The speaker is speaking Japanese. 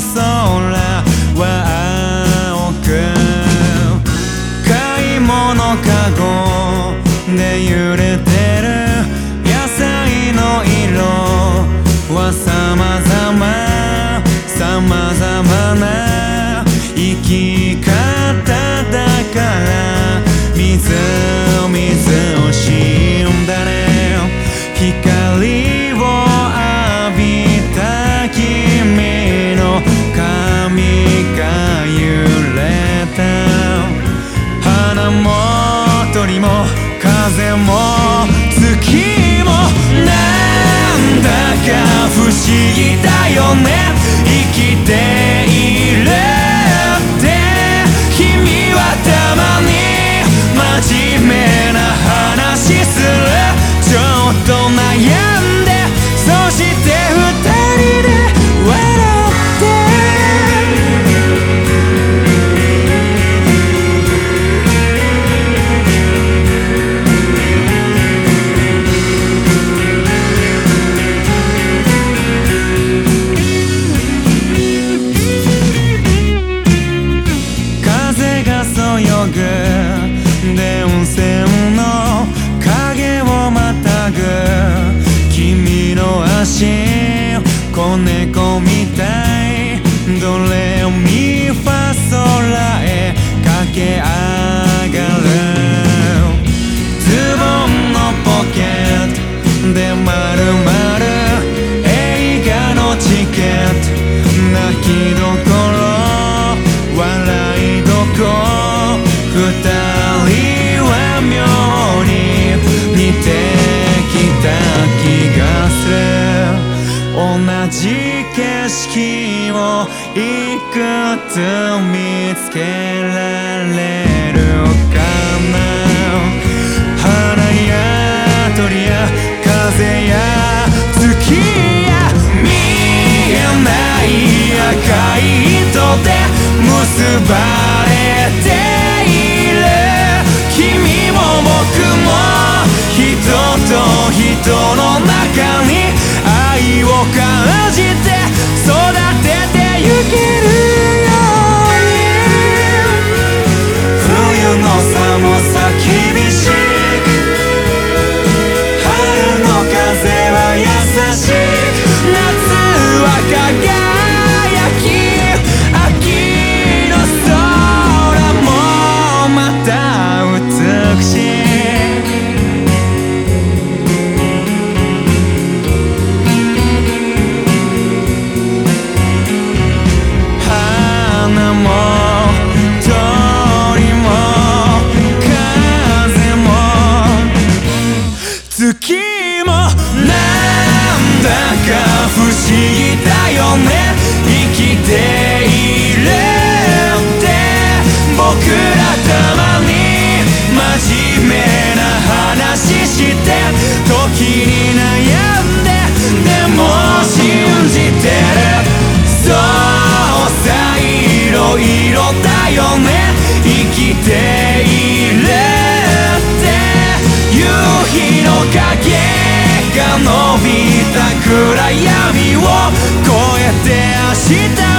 emoção 風も月もなんだか不思議だよね。生きている。きどころ笑いどこ二人は妙に似てきた気がする。同じ景色をいくつ見つけられる？goodbye. scaffold 闇を越えて明日